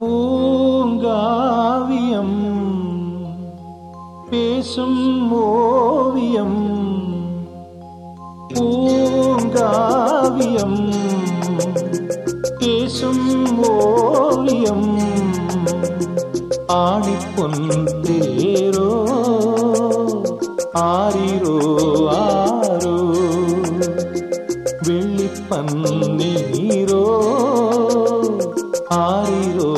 பூங்காவியம் பேசும் ஓவியம். பூங்காவியம் பேசும் ஓவியம். ஆடிப்பொன் தேரோ ஆரிரோ ஆரோ. வெள்ளிப்பன் நீரோ. ஆரிரோ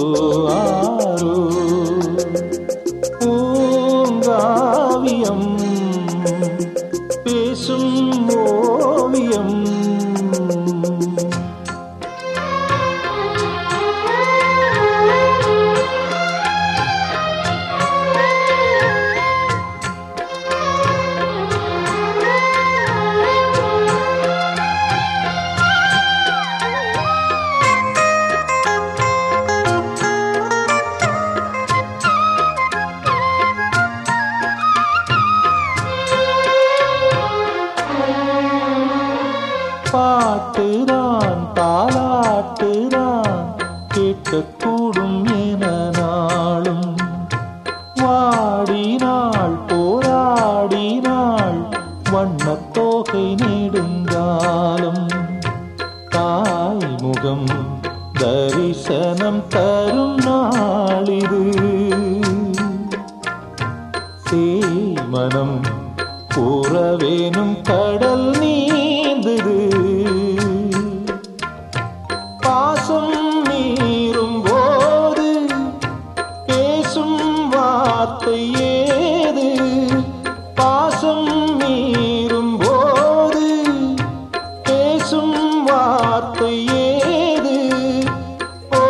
பாட்டுதான் தாலாட்டுதான் கேட்கக்கூடும் என நாளும். வாடினாள் போராடினாள் வண்ணத்தோகை நெடுங்காலம் தாய் முகம் தரிசனம் தரும் நாளிது. சேமனம் கூறவேனும் கடல் நீந்தது. வார்த்தை ஏது? பாசம் மீறும் போது பேசும் வார்த்தை ஏது? ஓ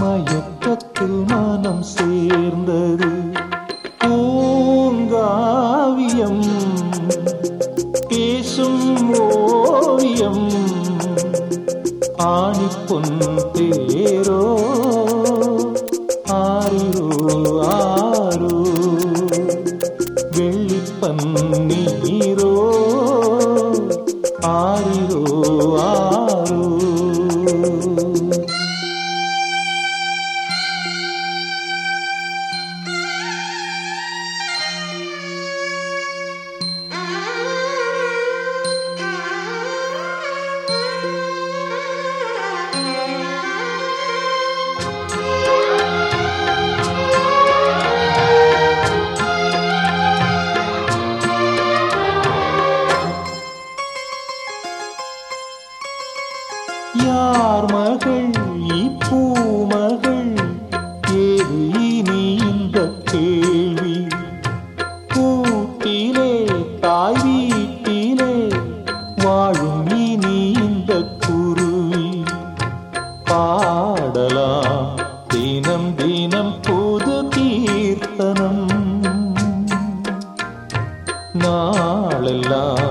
மயக்கத்தில் மனம் சேர்ந்தது பூங்காவியம் பேசும் ஓவியம் ஆணிப்பொன் தேரோ ஆரோ யார் மகள்? இப்பூமகள் ஏது இனி இந்த கேள்வி? கூட்டிலே தாய் வீட்டிலே வாழும் இனி இந்த குருவி. பாடலா தினம் தினம் புது தீர்த்தனம் நாளெல்லாம்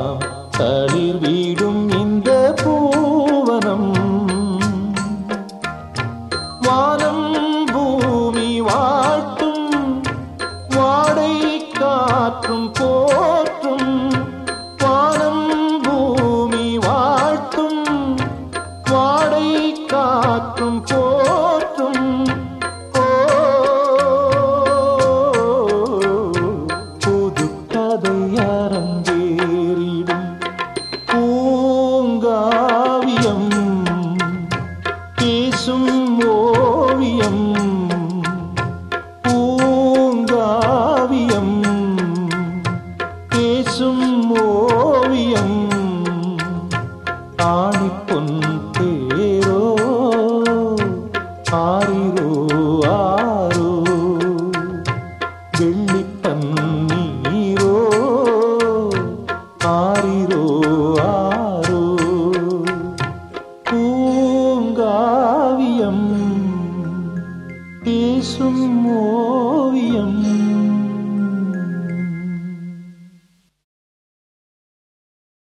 യേശും ഓവിയം